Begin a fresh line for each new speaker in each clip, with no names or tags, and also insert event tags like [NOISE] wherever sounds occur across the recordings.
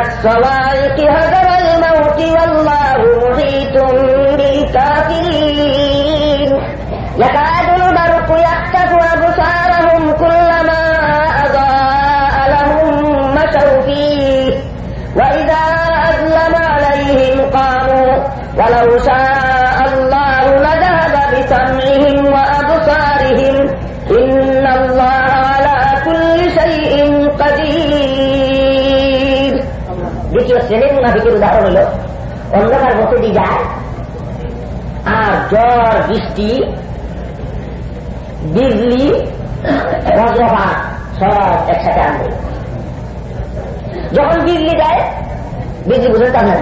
الصواعق هدر الموت والله محيط بالكافرين. يكاد البرق يخطف أبصارهم كلما أضاء لهم مشوا فيه. وإذا أظلم عليهم قاموا ولو شاء الله لذهب بسمعهم وأبصارهم. إن الله দ্বিতীয় শ্রেণির মুনাফিকের উদাহরণ হল, অন্ধকার বসতি যায়, আর জ্বর, বৃষ্টি, বিজলি, বজ্রপাত সব একসাথে আনবে। যখন বিজলি দেয় বিজলি বুঝতে না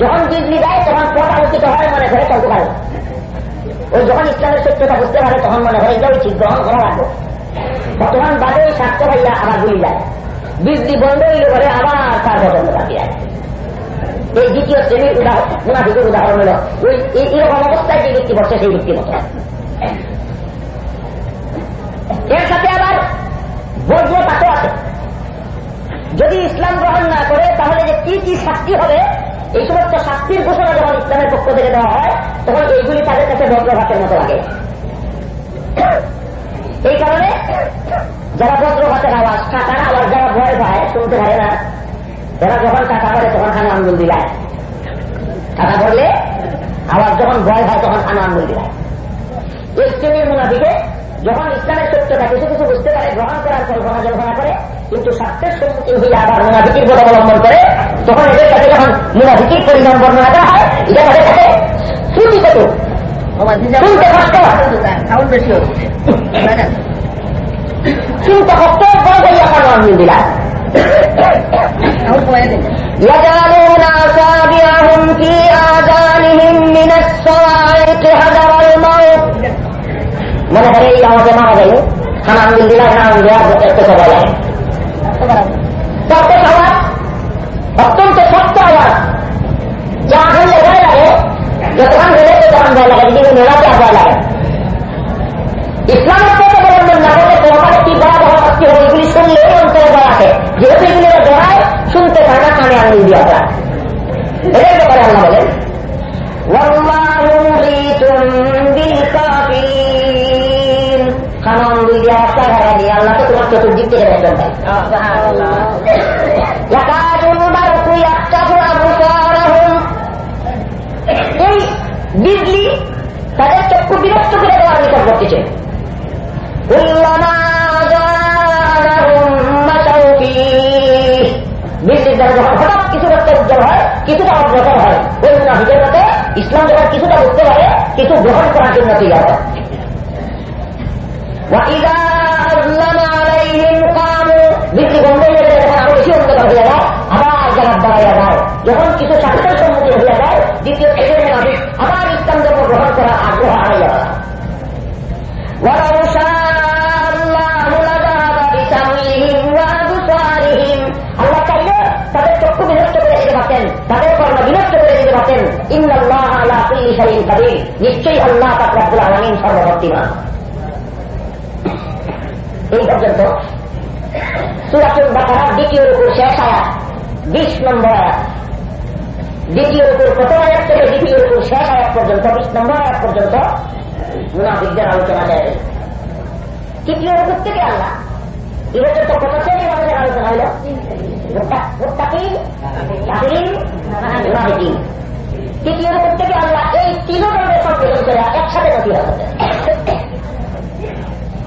যখন বিজলি যায়, তখন পথ আলোচিত হয়, মনে করে চলতে পারে ওই যখন ইসলামের সত্যতা বুঝতে পারে, তখন মনে করে এটা উচিত গ্রহণ করা লাগবে। বর্তমান বাদে স্বাস্থ্য ভাইয়া আবার গুলি যায়। বিজলি বন্ধ হইলে পরে আবার তার পছন্দ বাকি যায় এই দ্বিতীয় শ্রেণির উদাহরণ মুনাফিকের উদাহরণ হল, ওই এরকম অবস্থায় যে ব্যক্তি বসছে সেই ব্যক্তির মতো এর সাথে আবার বজ্র বজ্রপাতও আছে। যদি ইসলাম গ্রহণ না করে, তাহলে যে কি কি শাস্তি হবে? এই সমস্ত শাস্তির ঘোষণা যখন ইসলামের পক্ষ থেকে দেওয়া হয়, তখন এইগুলি তাদের কাছে বজ্রঘাতের মতো লাগে। এই কারণে যারা বজ্রঘাতের আওয়াজ টাকার আওয়াজ যারা ভয় পায় শুনতে পারে না। যারা যখন টাকা করে তখন খানা আঙ্গুল দিলায়। টাকা করলে আওয়াজ যখন ভয় হয় তখন খানা আঙ্গুল দিলায়। এই শ্রেণির মুনাফিকে যখন ইসলামের সত্যটা কিছু কিছু বুঝতে পারে গ্রহণ করার কল্পনা জল্পনা করে কিন্তু স্বার্থের সম্মুখীন হইলে আবার মুনাফিকির পথ অবলম্বন করে তখন এদের কাছে যখন মুনাফিকির পরিমাণ বর্ণনা করা হয় এটা তাদের কাছে শ্রুতি কত শুনতে কষ্ট [LAUGHS] سب بڑھ گئی اپنا نام نہیں دلا يجعلون أصابعهم في آذانهم من الصواعق حذر الموت میں نے ہرے یہاں سے مارا گئی ہم عام دلا نام دیا ایک سو بڑا ہے سب سے آواز اور تم سے سب سے آواز جہاں ہم لے گئے لگے جتنا ملے تو جہاں لگا جی میرا کیا ہے اسلام کو تو بلند نہ ہو আজকে হবে শুনলে অন্তর ডর আছে, যেহেতু এগুলি ডরায় শুনতে থাকা কানে আমি দিয়ে আপনার এটার ব্যাপারে আমরা বলেন আল্লাহ তো তোমার চতুর্দিক থেকে একজন দেয় ইসলাম যখন কিছুটা বুঝতে পারে কিছু গ্রহণ করার জন্য তৈরি হয় যখন কিছু স্বাস্থ্যের সম্মুখীন হয়ে যায়, দ্বিতীয় আবার ইসলাম গ্রহণ আগ্রহ আল্লাহ তাদের চক্ষু বিনষ্ট করে দিতে পারতেন, তাদের কর্ম বিনষ্ট করে দিতে পারতেন। ইন্দ্র কুল্লি শাইইন কাদির নিশ্চয়ই আল্লাহ পাক রব্বুল আলামিন সর্বশক্তিমান। এই পর্যন্ত সুরাতুল বাকারার দ্বিতীয় রূপুর শেষ আয়াত, বিশ নম্বর আয়াত। দ্বিতীয় রূপুর প্রথম আয়াত থেকে দ্বিতীয় রূপুর শেষ আয়াত পর্যন্ত, বিশ নম্বর আয়াত পর্যন্ত মুনাফিকদের আলোচনা যায় তৃতীয় রূপুর থেকে আল্লাহ পর্যন্ত কত শ্রেণির মানুষের আলোচনা হল? মুত্তাকিন, কাফিরিন, মুনাফিকিন।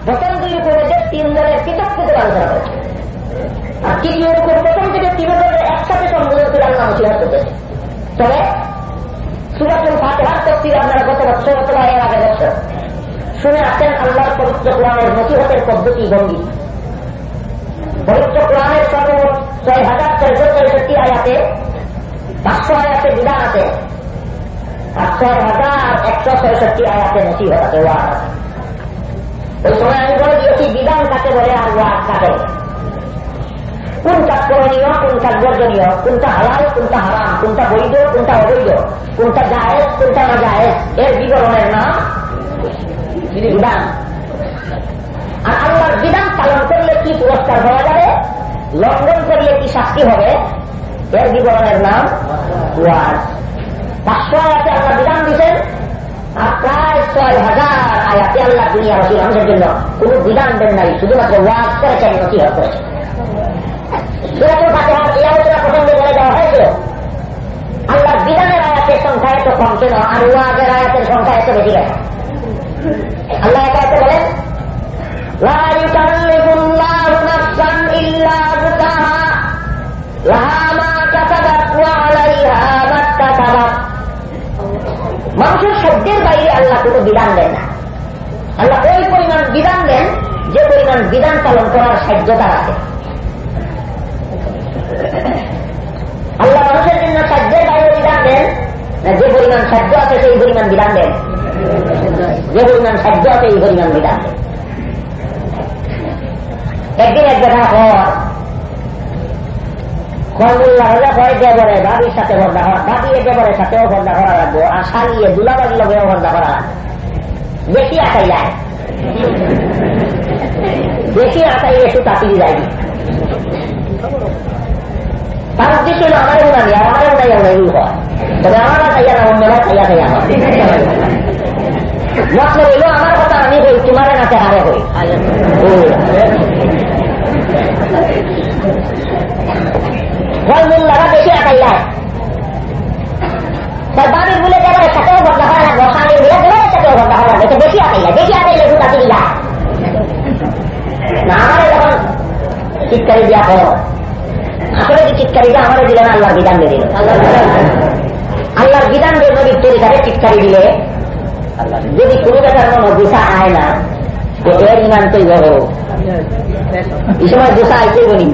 প্রথম দুই রূপের মধ্যে তিন দলের পৃথক পৃথক আলোচনা করেছে আর তৃতীয় রূপের প্রথম থেকে তিন দলের একসাথে সংযোজন করে আল্লাহ নথিরা করতেছে তবে সুরাতুল ফাতেহার তফসির আপনারা গত বছর অথবা এর আগে বছর। শুনে আসেন আল্লাহর পবিত্র কোরআনের নথিহতের পদ্ধতি ভঙ্গি। পবিত্র কোরআনের সর্বমোট ছয় হাজার ছয়শো ছয়ষট্টি আয়াতে, পাঁচশো আয়াতে বিধান আছে ছয় হাজার একশো ছয়ষট্টি আয়াতে নথিহত আছে আছে। ওই সময় আমি বলে দিয়েছি, বিধান কাকে বলে আর ওয়ার কাকে? কোন কাজ করণীয় কোন কাজ বর্জনীয়? কোনটা হালাল, কোনটা হারাম? কোনটা বৈধ, কোনটা অবৈধ? কোনটা জায়েজ, কোনটা না জায়েজ এর বিবরণের নাম বিধান। আর আল্লাহর বিধান পালন করলে কি পুরস্কার পাওয়া যাবে? লঙ্ঘন করলে কি শাস্তি হবে? এর বিবরণের নাম ওয়াজ। আয়াতে আল্লাহ বিধান দিচ্ছেন আর প্রায় ছয় হাজার আয়াতে আল্লাহ দুনিয়া মানুষের জন্য কোন বিধান দেন নাই, শুধুমাত্র ওয়াজ করেছেন করেছেন। আল্লাহ বিধানের আয়াতের সংখ্যা এত কম কেন, আর ওয়াজের আয়াতের সংখ্যা এত বেশি আল্লাহ বলেন আল্লাহ কোনো বিধান দেন না। আল্লাহ ওই পরিমাণ বিধান দেন যে পরিমাণ বিধান পালন করার সাহায্যতা আছে আল্লাহ মানুষের জন্য সাহায্যের বাইরে বিধান দেন না যে পরিমাণ সাহায্য আছে সেই পরিমাণ বিধান দেন। যে পরিমাণ সাহায্য আছে এই পরিমাণ বিধান দেন। একদিন এক দেখা পর খরমুল্লাহ হলে দিয়ে বলে বাবির সাথে ভর্দা করা বাবি বলে সাথেও ভর্দা করা লাগবো আর সারিয়ে দুলাবাড়ির লগেও ভর্দা করা লাগবে। বেশি আটাই যায়। বেশি আটাইলে একটু তাঁতিয়ে যায়। তার উদ্দেশ্য হলো আমাদের উনানি আর আমাদের উনাই আমরা এই হয়। তবে আমার তাইয়া না অন্যরা তাইয়া তাইয়া হয়। মতলব হইল আমার কথা আমি হই তোমার নাতে হারে হই ফলমূল্লারা বেশি আটাইলায় সরকারি বলে যাবে সাথেও বদলা লাগবে বেশি বেশি না আমারে যখন চিৎকারি দিয়া আসলে দিয়ে, আমারে দিলে না আল্লাহর বিধান দিয়ে দিল। আল্লাহর বিধান দিয়ে তরিকারে চিৎকারি দিলে, যদি কোনো বেটার মনে গুছা আয় না, তো এর ইমান তৈরি এই সময় গুছা আইতে বলি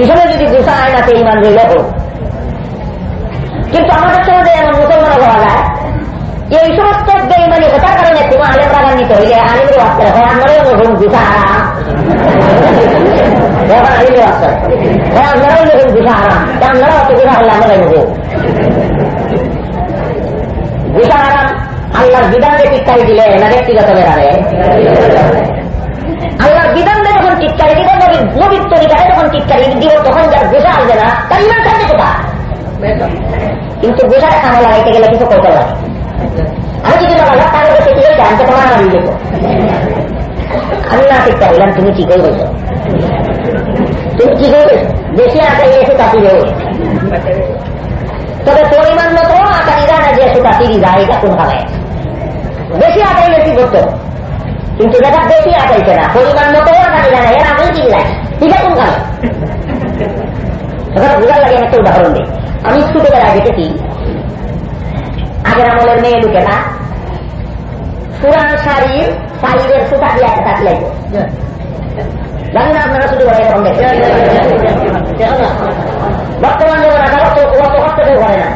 এই সময় যদি গুছা আয় না, তো ইমান রইল কিন্তু আমাদের সমাজে এমন মুসলমান হওয়া যায় এই সমস্ত বেইমানি হতার কারণে কোনো আলেম রাগান্বিত হইলে আলিমের আসতে হয়, আমরাও নতুন হারাম। এখন আলিমের আসতে হয়, আমরাও হারাম। তা অত গুছা হারাম, আল্লাহর বিধানকে চিৎকারি দিলে না, ব্যক্তিগত বেড়াবে আল্লাহর যখন চিৎকারি দিব নবীর তরিকায় যখন চিৎকারি দিব তখন যার বোঝা আসবে না, তার ইমান থাকবে কোথা কিন্তু বোঝার কামে লাগাইতে গেলে কিছু কৌশল লাগে আমি যদি বলা তার কাছে কি জানতে তোমার আমি দেব আমি না ঠিক পারিলাম তুমি কি করে বলছো। তুমি কি করে বেশি আঁকাই এসে কাটি দেবো তবে পরিমাণ মতো আঁকানি যায় না যে সুতা তিরি যায় এটা কোন ভাবে বেশি আঁকাই বেশি করতো। কিন্তু দেখা বেশি আঁকাইছে না, পরিমাণ মতো আঁকানি যায় না, এর আমি তিরি লাগে কোন ভাবে এবার বোঝার লাগে একটা উদাহরণ দিই। আমি ছোটবেলায় দেখেছি, আগের আমলের মেয়ে লোকেরা পুরান শাড়ির শাড়ির সুতা দিয়ে একটা কাটি লাগবে জানি না আপনারা শুধু করে এরকম বর্তমান যখন আগে অত কেউ করে না।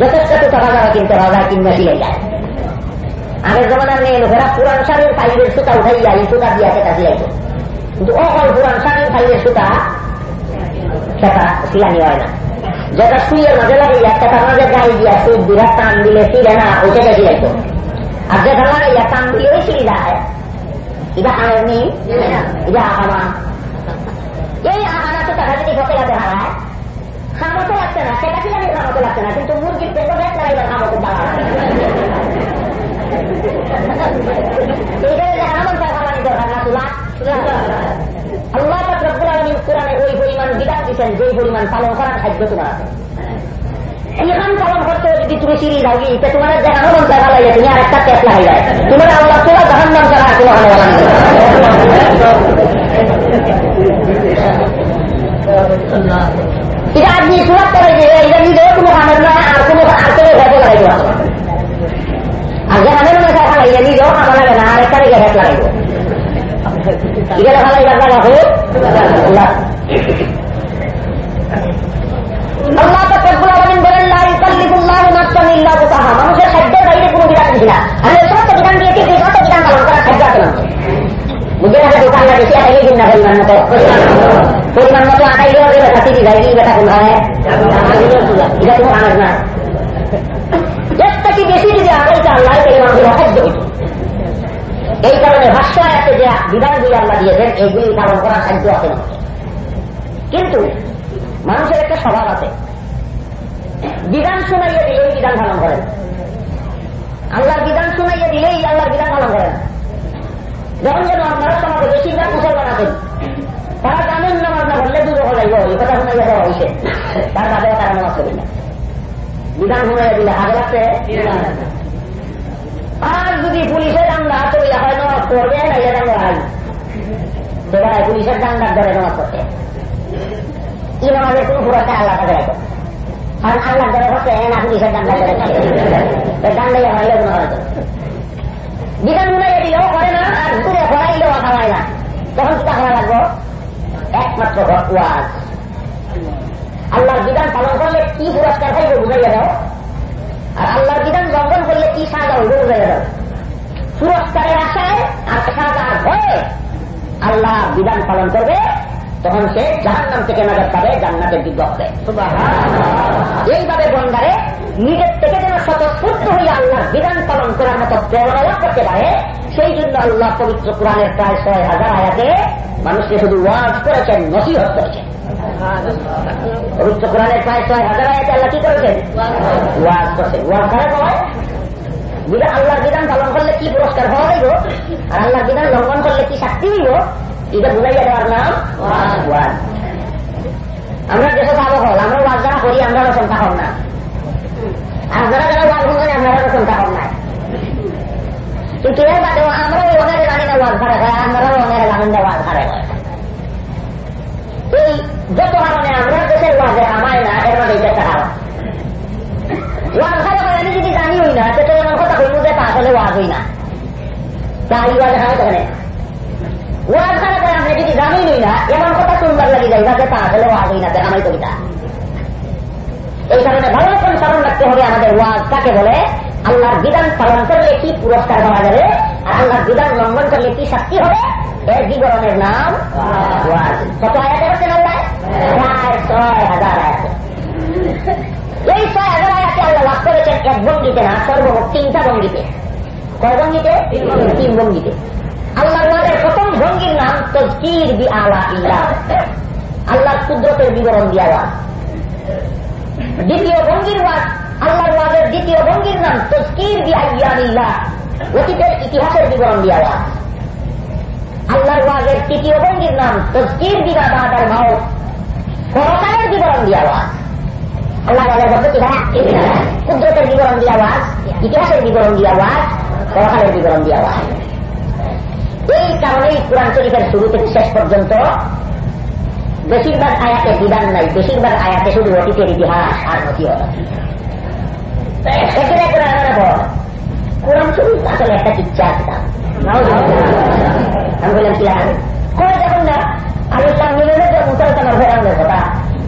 যথেষ্ট সুতা বাজারা কিনতে বাজার কিনবে শিখে যায়। আগের জমানার মেয়ে লোকেরা পুরান শাড়ির শাড়ির সুতা উঠাইয়া এই সুতা দিয়ে একটা কাটি লাগবে কিন্তু অকল পুরান শাড়ির শাড়ির সুতা সেটা শিলানি হয় না। যেটা শুয়ে মাঝে লাগে একটা মাঝে গাড়ি দিয়া সুই দুরা টান দিলে ফিরে না ওইটা বেশি লাগতো আর যেটা লাগে টান দিলে ওই সিঁড়ি যায়। এটা আনের নি এটা আহামা এই আহানা তো টাকা যদি ঘটে গেছে হারায় খামতো লাগছে না সেটা কি লাগে খামতো লাগছে না কিন্তু মুরগির পেট ব্যাগ লাগাইবার খামতো দাঁড়া এইখানে দেখা মন চায় খামানি দরকার না তুলা আল্লাহ রব্বুল আলমীর কোরআনে ওই পরিমাণ বিধান দিচ্ছেন যে পরিমাণ পালন করার সাহায্য তোমার আছে ইহান পালন করতে যদি তুমি সিঁড়ি তো তোমার দেখানো মন চায় ভালো তুমি আর একটা টেপ লাগাই যায় তোমার আল্লাহ তোলা জাহান নাম কোনো হানো এটা আপনি সুরাত করে যে এটা নিজেও কোনো কামের না আর কোনো আর কোনো ভেটো লাগাইব আর যেখানে মনে হয় খালাই নিজেও কামা লাগে না আর একটা রেখে ভেট লাগাইব ভালাই বাবা রাখো আল্লাহ পরিমাণ মতো আটাই দেওয়া দেবে কাছে দি যাই বেটা কোন হয় এটা কোনো আনাজ না এর বেশি যদি আড়াইতে আল্লাহ তাহলে মানুষের অসাধ্য হইত এই কারণে ভাষ্য আছে যে বিধানগুলি আল্লাহ দিয়েছেন এইগুলি পালন করার সাহায্য আছে না কিন্তু মানুষের একটা স্বভাব আছে বিধান শুনাইয়া দিলেই বিধান পালন করেন আল্লাহর বিধান শুনাইয়া দিলেই আল্লাহর বিধান পালন করেন। যখন যেন আপনারা সমাজে বেশিরভাগ মুসলমান আছেন হয়ে এই দেওয়া হয়েছে তার বাদেও তারা নামাজ করি না বিধান শুনাইয়া দিলে লাগছে আর যদি পুলিশের ডান্ডা চলিয়া হয় নামাজ পড়বে না। এটা ডান্ডা হয় সেটা পুলিশের ডান্ডার ধরে নামাজ পড়তে ই নামাজের কোন পুরোটা আল্লাহ কাছে রাখো কারণ আল্লাহ ধরে হচ্ছে না পুলিশের ডান্ডা ধরে ডান্ডাই হইলে কোনো হয়তো বিধান শুনাইয়া দিলেও করে না আর ঘুরে ঘোরাইলেও খাওয়ায় না তখন কি করা লাগবো? একমাত্র ওয়াজ আল্লাহর বিধান পালন করলে কি পুরস্কার পাইবে বুঝাইয়া দাও। আর আল্লাহর বিধান লঙ্ঘন করলে কি সাজা হইবে বুঝাইয়া দাও। পুরস্কারের আশায় আর সাজার ভয়ে আল্লাহ বিধান পালন করবে তখন সে জাহান্নাম থেকে নজর পাবে জান্নাতের হবে এইভাবে বন্ধারে নিজের থেকে যেন স্বতঃস্ফূর্ত হইয়া আল্লাহর বিধান পালন করার মতো প্রেরণা করতে পারে সেই জন্য আল্লাহ পবিত্র কোরআনের প্রায় ছয় হাজার আয়াতে মানুষকে শুধু ওয়াজ করেছেন, নসিহত করেছেন। পবিত্র কোরআনের প্রায় ছয় হাজার আয়াতে আল্লাহ কি করেছেন? ওয়াজ করছেন। ওয়াজ কারা কয় বিধান আল্লাহর বিধান পালন করলে কি পুরস্কার হওয়া হইব আর আল্লাহর বিধান লঙ্ঘন করলে কি শাস্তি হইব? এটা বুঝাইয়া দেওয়ার নাম ওয়াজ। আমরা দেশে পাবো হল, আমরা ওয়াজ যারা করি, আমরা রসন থাকব না। আর যারা যারা ওয়াজ করেন, আমরা রসন থাকব না। কিন্তু এর বাদেও আমরা ওনারে জানি না ওয়াজ ঘরে হয় আমরাও ওনারে জানেন না ঘরে হয় এই যত কারণে আমরা দেশের ওয়াজে আমায় না এর মধ্যে ওয়াজ হয় আমি যদি জানি হই না সেটা কথা যে তা আসলে ওয়াজ হই না তাই ওয়াজ হয় ওয়াজ করে আমরা যদি জানি না এমন কথা লাগি যাই যে তা আসলে ওয়াজ হই না কবিতা এই কারণে ভালো রাখতে হবে আমাদের ওয়াজ বলে? আল্লাহর বিধান পালন করলে কি পুরস্কার পাওয়া যাবে? আর আল্লাহর বিধান লঙ্ঘন করলে কি শাস্তি হবে? এর বিবরণের নাম কত আয়াতে হচ্ছেন আল্লাহ প্রায় ছয় হাজার আয়াতে। এই ছয় হাজার আয়াতে আল্লাহ লাভ করেছেন এক ভঙ্গিতে না, সর্বমোট তিনটা ভঙ্গিতে। কয় ভঙ্গিতে? তিন ভঙ্গিতে। আল্লাহর ওয়াজের প্রথম ভঙ্গির নাম তজকির বি আলা ইল্লাহ আল্লাহর কুদরতের বিবরণ দিয়া ওয়াজ। দ্বিতীয় ভঙ্গির ওয়াজ, আল্লাহর ওয়াজের দ্বিতীয় ভঙ্গির নাম তস্কির বিআইয়ানিল্লাহ অতীতের ইতিহাসের বিবরণ দিয়া ওয়াজ আল্লাহর ওয়াজের তৃতীয় ভঙ্গির নাম, তস্কির বিগা বাদার মাও পরকালের বিবরণ দিয়া ওয়াজ আল্লাহ ওয়াজের পদ্ধতি কুদরতের বিবরণ দিয়া ইতিহাসের বিবরণ দিয়া ওয়াজ পরকালের বিবরণ দিয়া এই কারণেই কোরআন শরীফের শুরু থেকে শেষ পর্যন্ত বেশিরভাগ আয়াতে বিধান নাই, বেশিরভাগ আয়াতে শুধু অতীতের ইতিহাস আর নথিহত এখানে কোরআন বল কোরআন শরীফ আসলে একটা কিচ্ছা কিতাব আমি বললাম কি কয় দেখুন না আমি ইসলাম মিলে যে মুসলমানের ফেরাউনের কথা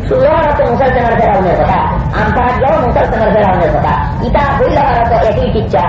সুলভার তো মুসলমানের ফেরাউনের কথা আমতার যাও মুসলমানের ফেরাউনের কথা ইটা বললাম তো একই কিচ্ছা